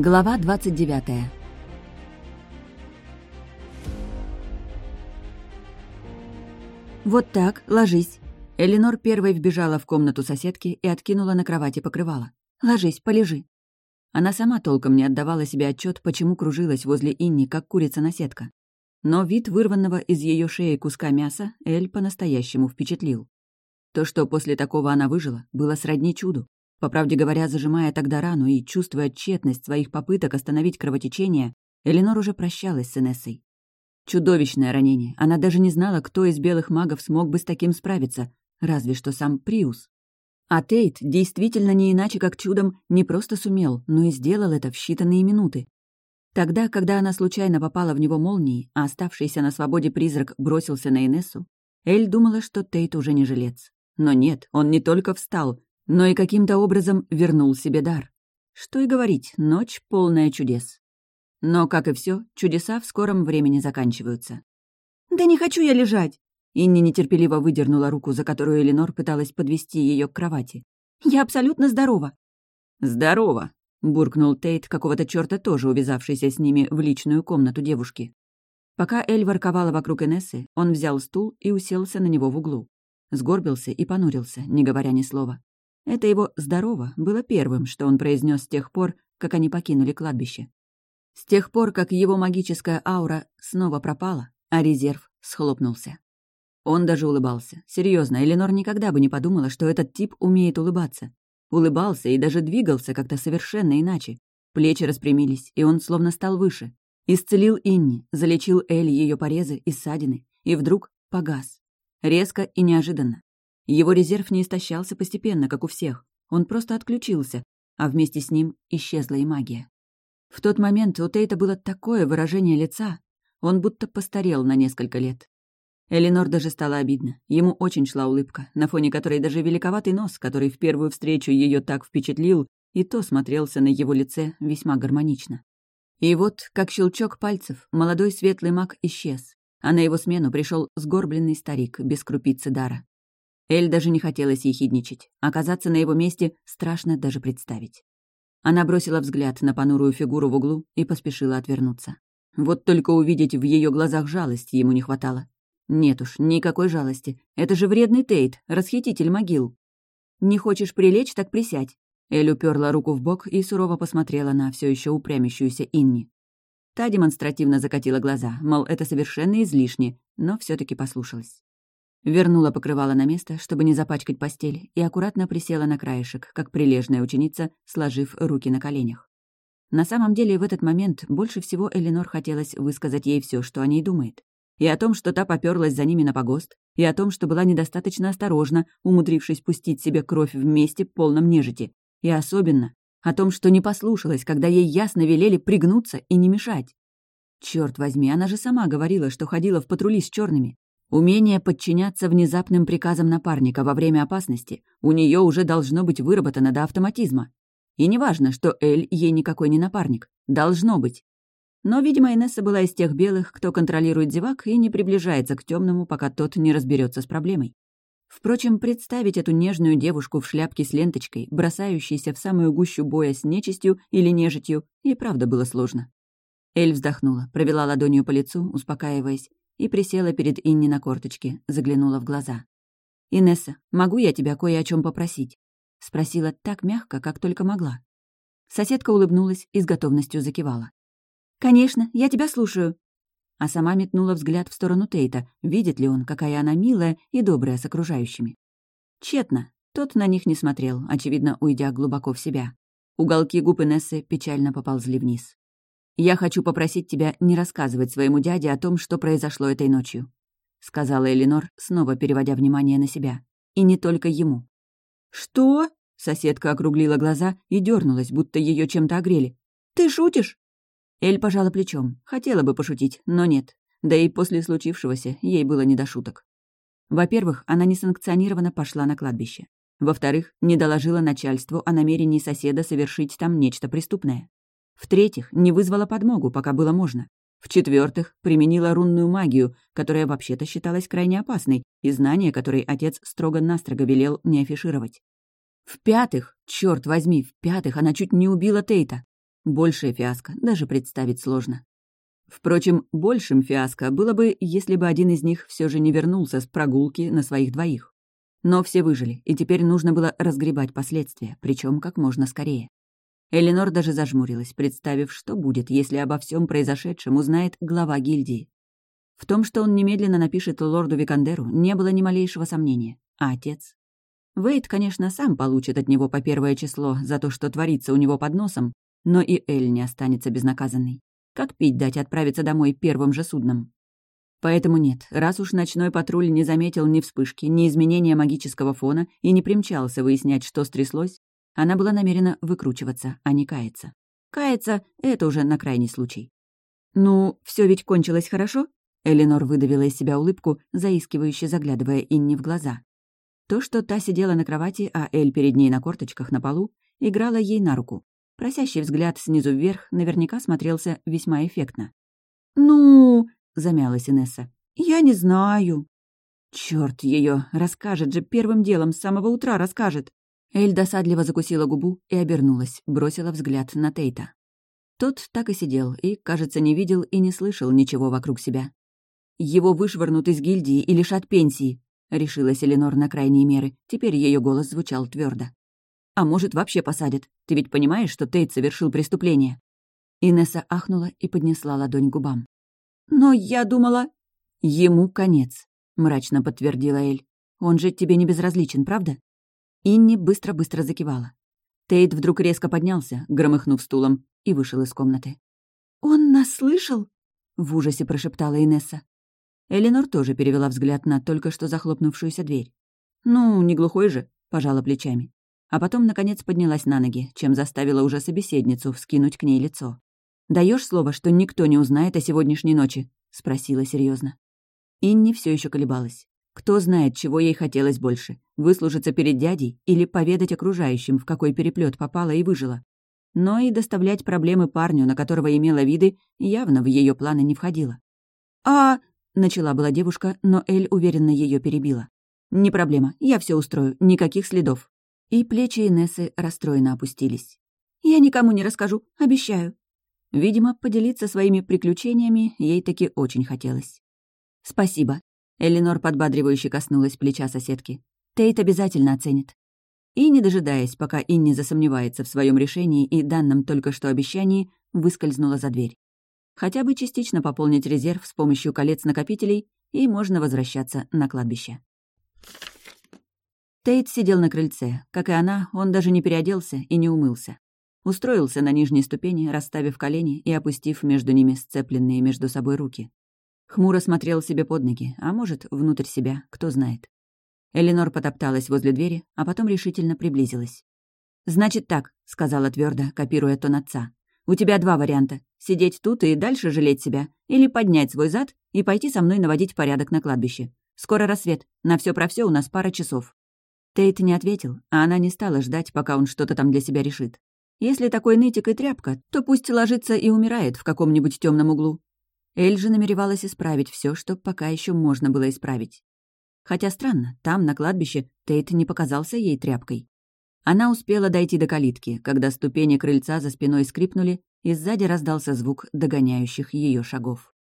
Глава 29 «Вот так, ложись». Эленор первой вбежала в комнату соседки и откинула на кровати покрывало. «Ложись, полежи». Она сама толком не отдавала себе отчет, почему кружилась возле Инни, как курица на сетка. Но вид вырванного из ее шеи куска мяса Эль по-настоящему впечатлил. То, что после такого она выжила, было сродни чуду. По правде говоря, зажимая тогда рану и чувствуя тщетность своих попыток остановить кровотечение, Эленор уже прощалась с Инессой. Чудовищное ранение. Она даже не знала, кто из белых магов смог бы с таким справиться, разве что сам Приус. А Тейт действительно не иначе как чудом не просто сумел, но и сделал это в считанные минуты. Тогда, когда она случайно попала в него молнией, а оставшийся на свободе призрак бросился на Инессу, Эль думала, что Тейт уже не жилец. Но нет, он не только встал, но и каким-то образом вернул себе дар. Что и говорить, ночь полная чудес. Но, как и все, чудеса в скором времени заканчиваются. «Да не хочу я лежать!» Инни нетерпеливо выдернула руку, за которую Эленор пыталась подвести ее к кровати. «Я абсолютно здорова!» «Здорово!» — буркнул Тейт, какого-то черта тоже увязавшийся с ними в личную комнату девушки. Пока Эль ворковала вокруг Инессы, он взял стул и уселся на него в углу. Сгорбился и понурился, не говоря ни слова. Это его «здорово» было первым, что он произнес с тех пор, как они покинули кладбище. С тех пор, как его магическая аура снова пропала, а резерв схлопнулся. Он даже улыбался. Серьезно, Эленор никогда бы не подумала, что этот тип умеет улыбаться. Улыбался и даже двигался как-то совершенно иначе. Плечи распрямились, и он словно стал выше. Исцелил Инни, залечил Эль ее порезы и ссадины, и вдруг погас. Резко и неожиданно. Его резерв не истощался постепенно, как у всех. Он просто отключился, а вместе с ним исчезла и магия. В тот момент у Тейта было такое выражение лица, он будто постарел на несколько лет. Эленор даже стало обидно. Ему очень шла улыбка, на фоне которой даже великоватый нос, который в первую встречу ее так впечатлил, и то смотрелся на его лице весьма гармонично. И вот, как щелчок пальцев, молодой светлый маг исчез, а на его смену пришел сгорбленный старик без крупицы дара. Эль даже не хотелось ехидничать. Оказаться на его месте страшно даже представить. Она бросила взгляд на понурую фигуру в углу и поспешила отвернуться. Вот только увидеть в ее глазах жалости ему не хватало. Нет уж, никакой жалости. Это же вредный Тейт, расхититель могил. «Не хочешь прилечь, так присядь». Эль уперла руку в бок и сурово посмотрела на все еще упрямящуюся Инни. Та демонстративно закатила глаза, мол, это совершенно излишне, но все таки послушалась. Вернула покрывало на место, чтобы не запачкать постель, и аккуратно присела на краешек, как прилежная ученица, сложив руки на коленях. На самом деле, в этот момент больше всего Эленор хотелось высказать ей все, что о ней думает. И о том, что та попёрлась за ними на погост, и о том, что была недостаточно осторожна, умудрившись пустить себе кровь в месте полном нежити. И особенно о том, что не послушалась, когда ей ясно велели пригнуться и не мешать. Черт возьми, она же сама говорила, что ходила в патрули с черными, Умение подчиняться внезапным приказам напарника во время опасности у нее уже должно быть выработано до автоматизма. И неважно, что Эль ей никакой не напарник. Должно быть. Но, видимо, Инесса была из тех белых, кто контролирует зевак и не приближается к темному, пока тот не разберется с проблемой. Впрочем, представить эту нежную девушку в шляпке с ленточкой, бросающейся в самую гущу боя с нечистью или нежитью, и правда было сложно. Эль вздохнула, провела ладонью по лицу, успокаиваясь, и присела перед Инни на корточке, заглянула в глаза. «Инесса, могу я тебя кое о чем попросить?» — спросила так мягко, как только могла. Соседка улыбнулась и с готовностью закивала. «Конечно, я тебя слушаю». А сама метнула взгляд в сторону Тейта, видит ли он, какая она милая и добрая с окружающими. Тщетно. Тот на них не смотрел, очевидно, уйдя глубоко в себя. Уголки губ Инессы печально поползли вниз. «Я хочу попросить тебя не рассказывать своему дяде о том, что произошло этой ночью», — сказала Элинор, снова переводя внимание на себя. «И не только ему». «Что?» — соседка округлила глаза и дернулась, будто ее чем-то огрели. «Ты шутишь?» Эль пожала плечом. Хотела бы пошутить, но нет. Да и после случившегося ей было не до шуток. Во-первых, она несанкционированно пошла на кладбище. Во-вторых, не доложила начальству о намерении соседа совершить там нечто преступное. В-третьих, не вызвала подмогу, пока было можно. В-четвертых, применила рунную магию, которая вообще-то считалась крайне опасной, и знания, которые отец строго-настрого велел не афишировать. В-пятых, черт возьми, в-пятых, она чуть не убила Тейта. Большее фиаско даже представить сложно. Впрочем, большим фиаско было бы, если бы один из них все же не вернулся с прогулки на своих двоих. Но все выжили, и теперь нужно было разгребать последствия, причем как можно скорее. Эленор даже зажмурилась, представив, что будет, если обо всем произошедшем узнает глава гильдии. В том, что он немедленно напишет лорду Викандеру, не было ни малейшего сомнения. А отец? Вейд, конечно, сам получит от него по первое число за то, что творится у него под носом, но и Эль не останется безнаказанной. Как пить дать отправиться домой первым же судном? Поэтому нет, раз уж ночной патруль не заметил ни вспышки, ни изменения магического фона и не примчался выяснять, что стряслось, она была намерена выкручиваться, а не каяться. Каяться — это уже на крайний случай. «Ну, все ведь кончилось хорошо?» Эленор выдавила из себя улыбку, заискивающе заглядывая Инни в глаза. То, что та сидела на кровати, а Эль перед ней на корточках на полу, играла ей на руку. Просящий взгляд снизу вверх наверняка смотрелся весьма эффектно. «Ну...» — замялась Инесса. «Я не знаю». Черт ее, расскажет же первым делом, с самого утра расскажет. Эль досадливо закусила губу и обернулась, бросила взгляд на Тейта. Тот так и сидел и, кажется, не видел и не слышал ничего вокруг себя. «Его вышвырнут из гильдии и лишат пенсии», — решилась Эленор на крайние меры. Теперь ее голос звучал твердо. А может, вообще посадят. Ты ведь понимаешь, что Тейт совершил преступление?» Инесса ахнула и поднесла ладонь к губам. «Но я думала...» «Ему конец», — мрачно подтвердила Эль. «Он же тебе не безразличен, правда?» Инни быстро-быстро закивала. Тейт вдруг резко поднялся, громыхнув стулом, и вышел из комнаты. «Он нас слышал?» — в ужасе прошептала Инесса. Эленор тоже перевела взгляд на только что захлопнувшуюся дверь. «Ну, не глухой же», — пожала плечами а потом, наконец, поднялась на ноги, чем заставила уже собеседницу вскинуть к ней лицо. Даешь слово, что никто не узнает о сегодняшней ночи?» — спросила серьезно. Инни все еще колебалась. Кто знает, чего ей хотелось больше — выслужиться перед дядей или поведать окружающим, в какой переплет попала и выжила. Но и доставлять проблемы парню, на которого имела виды, явно в ее планы не входило. «А...» — начала была девушка, но Эль уверенно ее перебила. «Не проблема, я все устрою, никаких следов. И плечи Инессы расстроенно опустились. «Я никому не расскажу, обещаю». Видимо, поделиться своими приключениями ей таки очень хотелось. «Спасибо». Эленор подбадривающе коснулась плеча соседки. «Тейт обязательно оценит». И, не дожидаясь, пока Инни засомневается в своем решении и данном только что обещании, выскользнула за дверь. Хотя бы частично пополнить резерв с помощью колец-накопителей, и можно возвращаться на кладбище. Тейт сидел на крыльце. Как и она, он даже не переоделся и не умылся. Устроился на нижней ступени, расставив колени и опустив между ними сцепленные между собой руки. Хмуро смотрел себе под ноги, а может, внутрь себя, кто знает. Эленор потопталась возле двери, а потом решительно приблизилась. «Значит так», — сказала твердо, копируя тон отца. «У тебя два варианта — сидеть тут и дальше жалеть себя, или поднять свой зад и пойти со мной наводить порядок на кладбище. Скоро рассвет, на все про все у нас пара часов». Тейт не ответил, а она не стала ждать, пока он что-то там для себя решит. Если такой нытик и тряпка, то пусть ложится и умирает в каком-нибудь темном углу. Эль же намеревалась исправить все, что пока еще можно было исправить. Хотя странно, там, на кладбище, Тейт не показался ей тряпкой. Она успела дойти до калитки, когда ступени крыльца за спиной скрипнули, и сзади раздался звук догоняющих ее шагов.